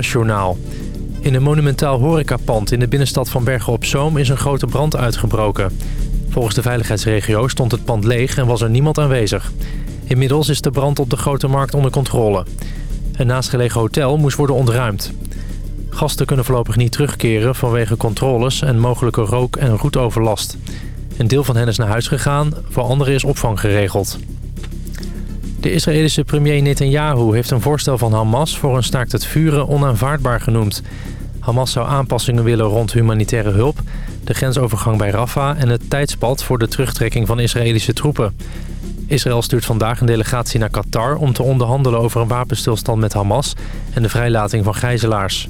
Journaal. In een monumentaal horecapand in de binnenstad van Bergen op Zoom is een grote brand uitgebroken. Volgens de veiligheidsregio stond het pand leeg en was er niemand aanwezig. Inmiddels is de brand op de Grote Markt onder controle. Een naastgelegen hotel moest worden ontruimd. Gasten kunnen voorlopig niet terugkeren vanwege controles en mogelijke rook- en roetoverlast. Een deel van hen is naar huis gegaan, voor anderen is opvang geregeld. De Israëlische premier Netanyahu heeft een voorstel van Hamas voor een staakt het vuren onaanvaardbaar genoemd. Hamas zou aanpassingen willen rond humanitaire hulp, de grensovergang bij Rafah en het tijdspad voor de terugtrekking van Israëlische troepen. Israël stuurt vandaag een delegatie naar Qatar om te onderhandelen over een wapenstilstand met Hamas en de vrijlating van gijzelaars.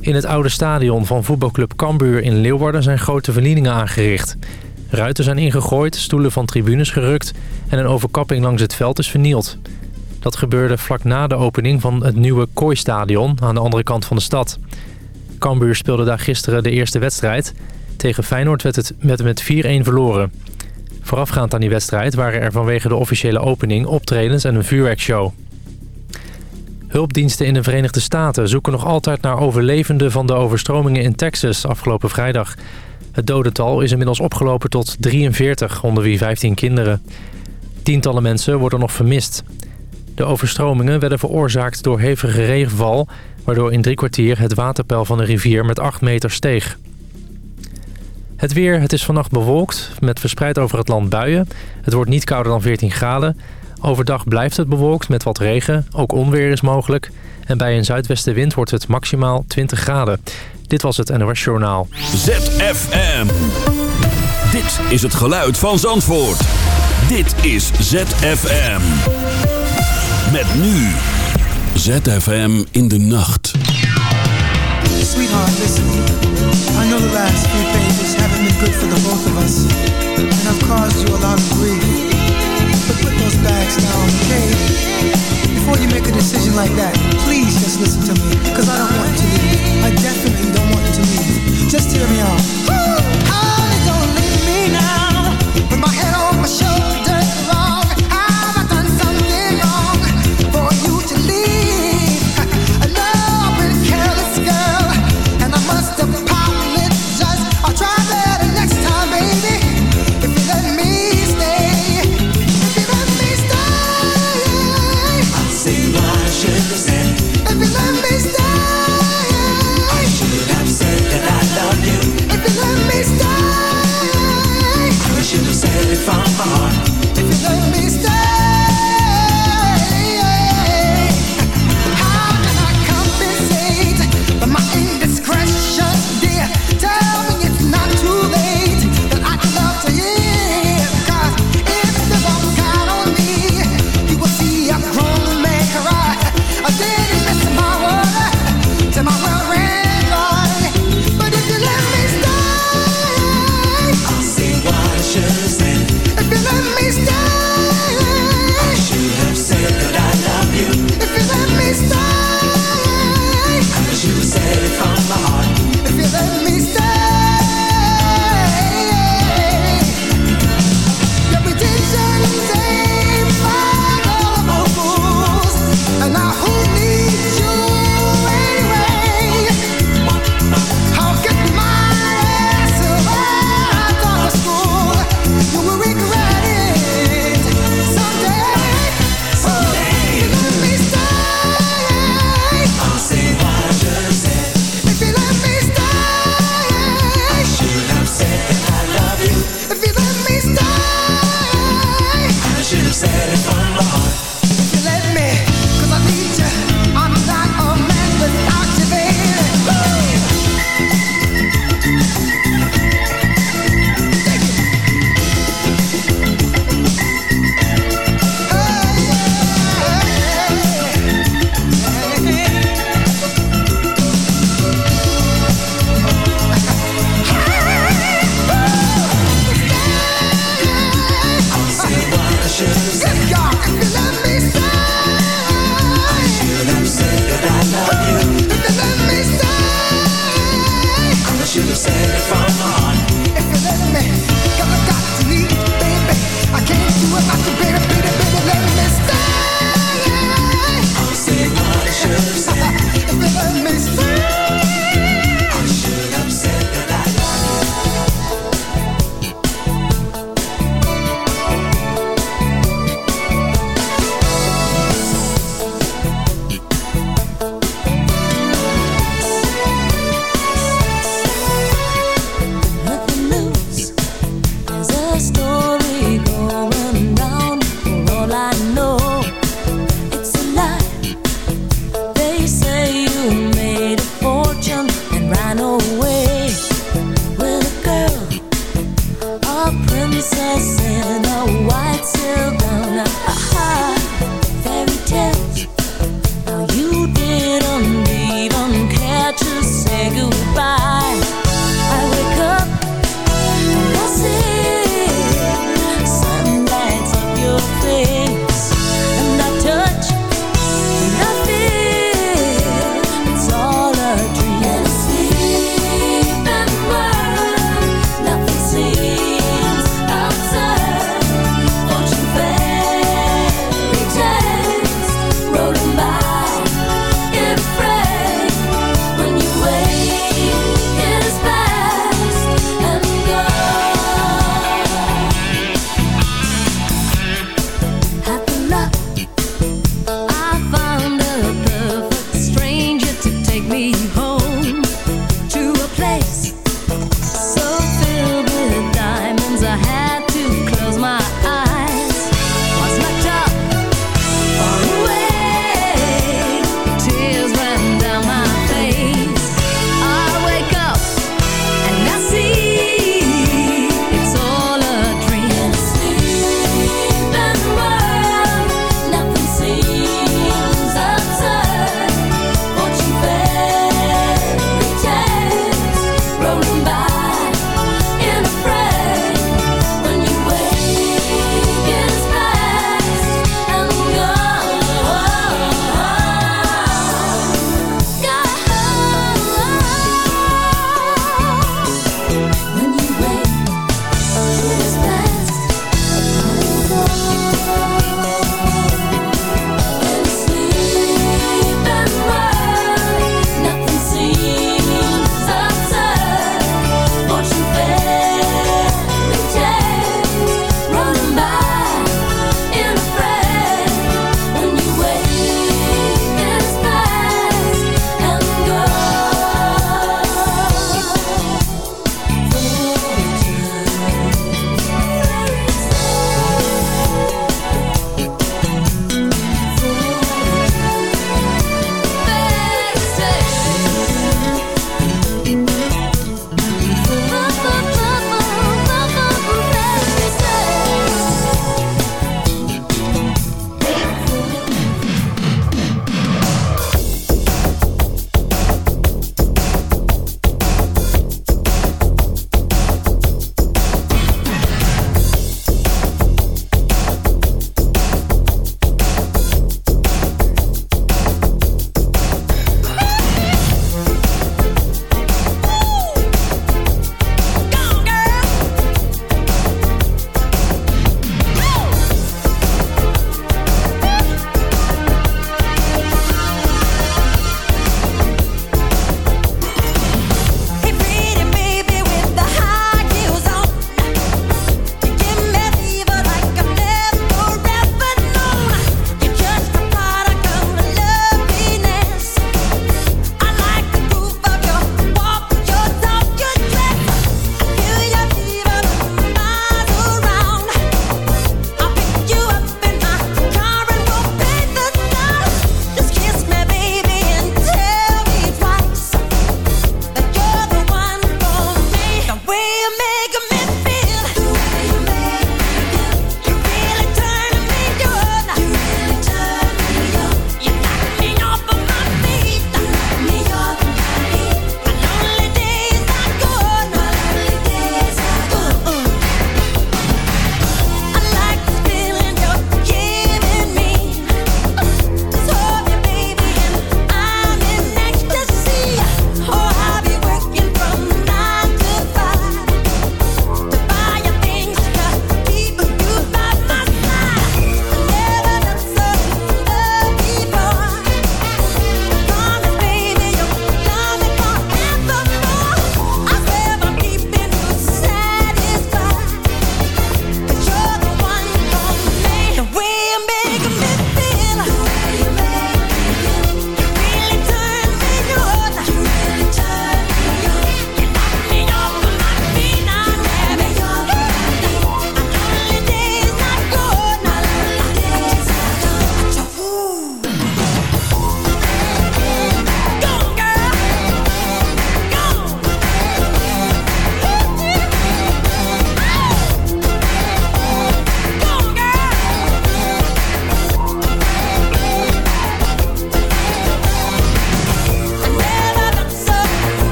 In het oude stadion van voetbalclub Cambuur in Leeuwarden zijn grote vernielingen aangericht. Ruiten zijn ingegooid, stoelen van tribunes gerukt en een overkapping langs het veld is vernield. Dat gebeurde vlak na de opening van het nieuwe Kooistadion aan de andere kant van de stad. Cambuur speelde daar gisteren de eerste wedstrijd. Tegen Feyenoord werd het met 4-1 verloren. Voorafgaand aan die wedstrijd waren er vanwege de officiële opening optredens en een vuurwerkshow. Hulpdiensten in de Verenigde Staten zoeken nog altijd naar overlevenden van de overstromingen in Texas afgelopen vrijdag. Het dodental is inmiddels opgelopen tot 43, onder wie 15 kinderen. Tientallen mensen worden nog vermist. De overstromingen werden veroorzaakt door hevige regenval... waardoor in drie kwartier het waterpeil van de rivier met 8 meter steeg. Het weer, het is vannacht bewolkt, met verspreid over het land buien. Het wordt niet kouder dan 14 graden. Overdag blijft het bewolkt met wat regen, ook onweer is mogelijk. En bij een zuidwestenwind wordt het maximaal 20 graden. Dit was het NOS Journaal. ZFM. Dit is het geluid van Zandvoort. Dit is ZFM. Met nu. ZFM in de nacht. Sweetheart, listen. I know the last few pages haven't been good for the both of us. And I've caused you a lot of grief. But put those bags down, okay? Before you make a decision like that, please just listen to me. Cause I don't want to leave. I definitely to leave. Just hear me out. princess in a white silk gown. Aha, fairy tales. Now you didn't even care to say goodbye.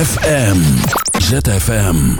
FM, ZFM.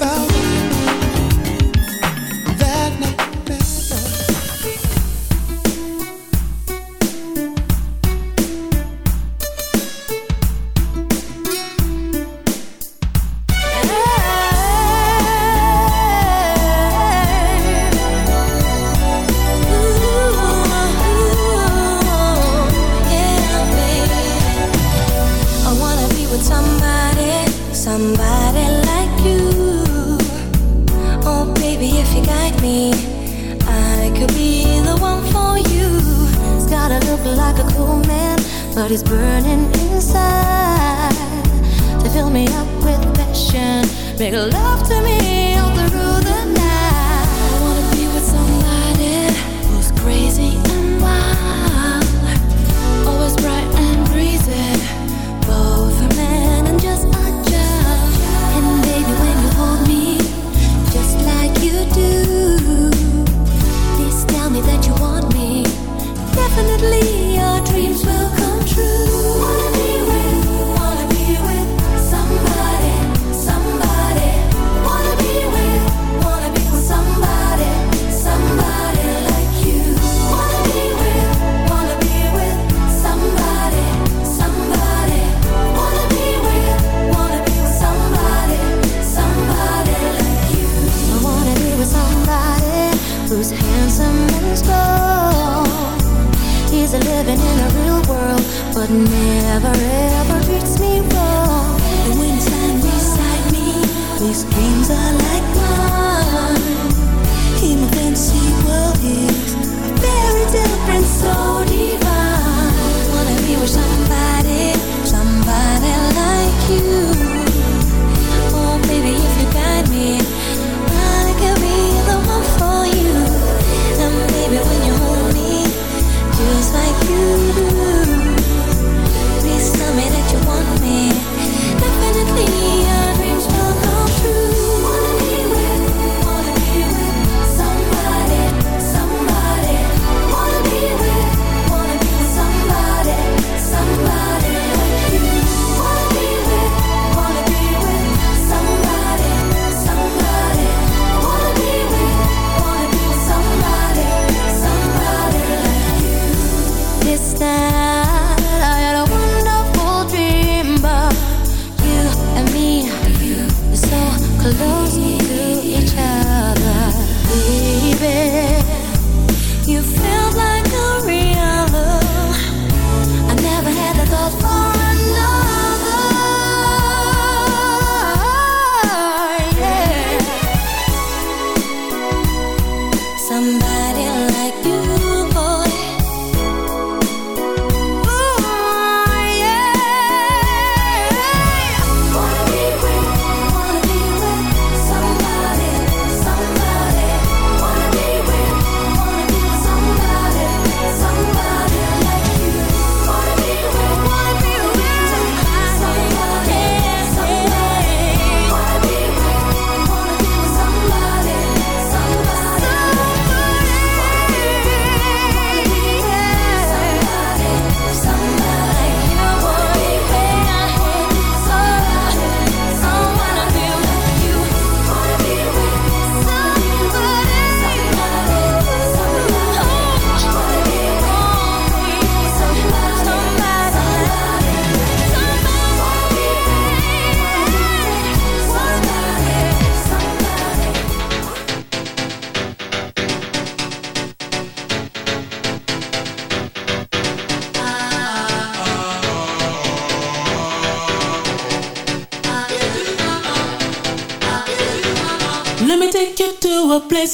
About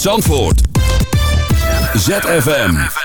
Zandvoort. ZFM.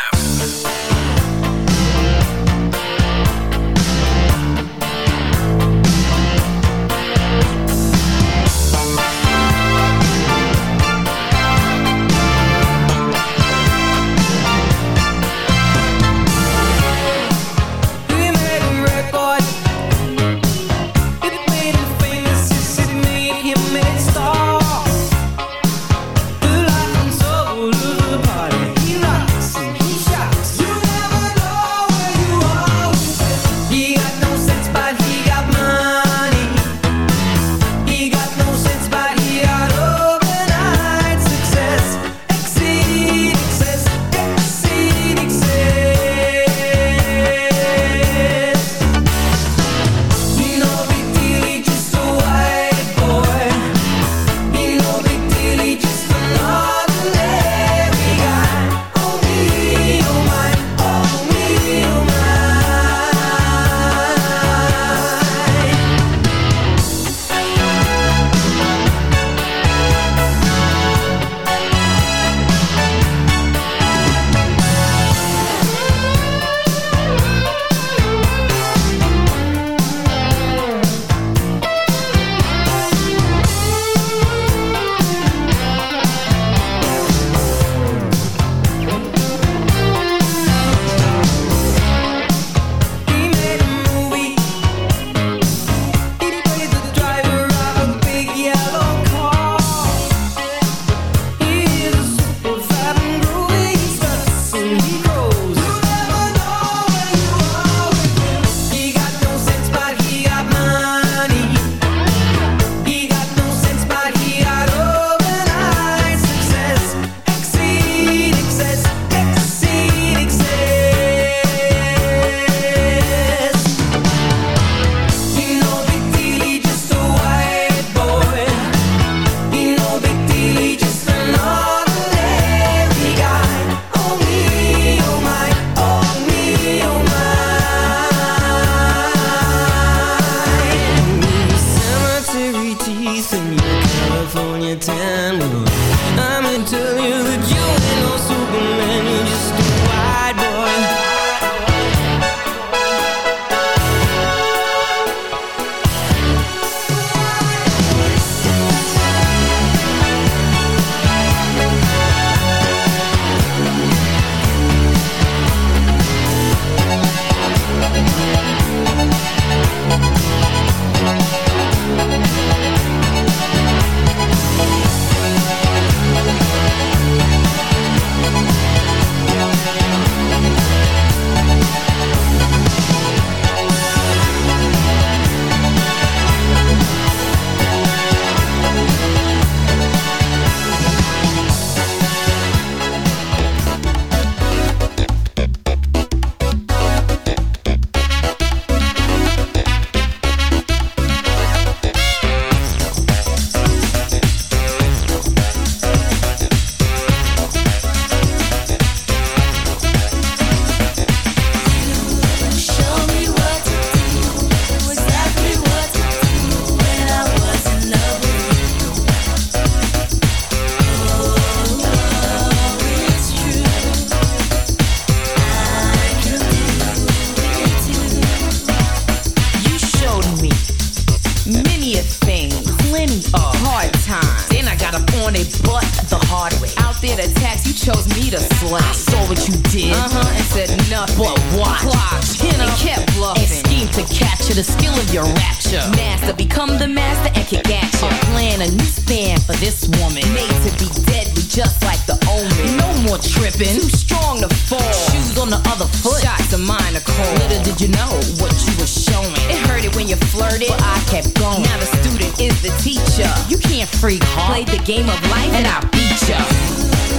I kept going. Now the student is the teacher. You can't freak, huh? Play the game of life and I'll beat you.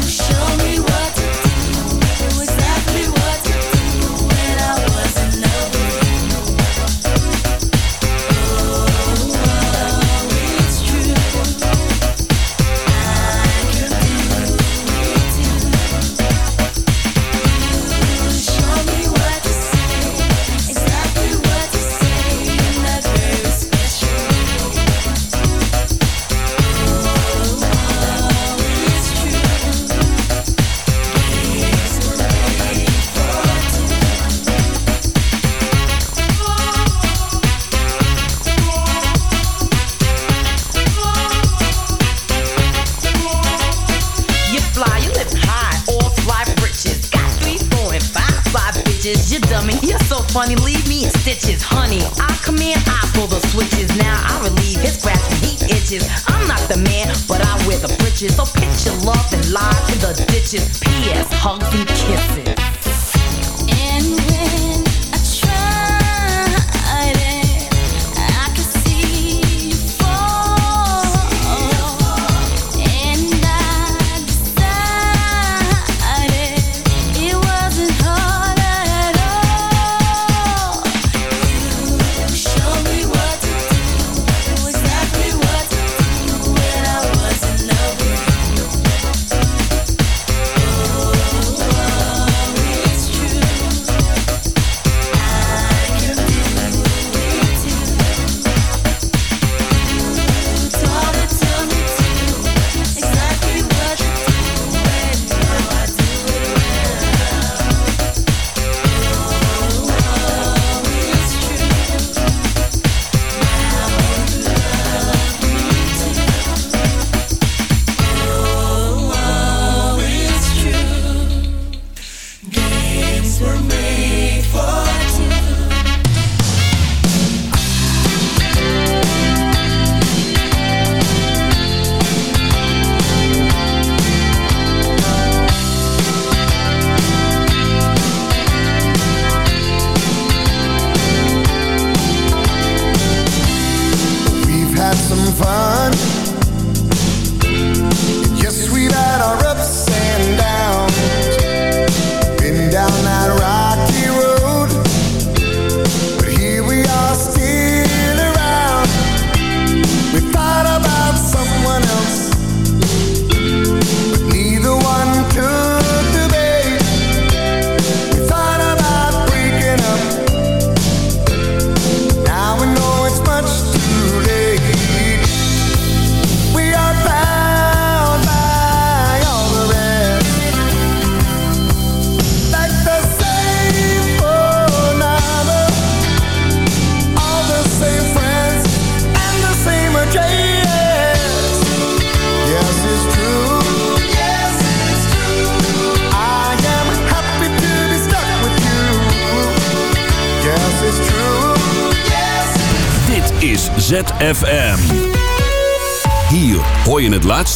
Show me what Foxy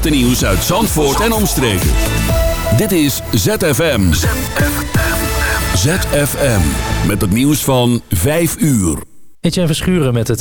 laatste nieuws uit Zandvoort en omstreken. Dit is ZFM. ZFM. Met het nieuws van 5 uur. Etienne Verschuren met het